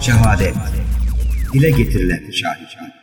şehadet, dile getirilen şahit.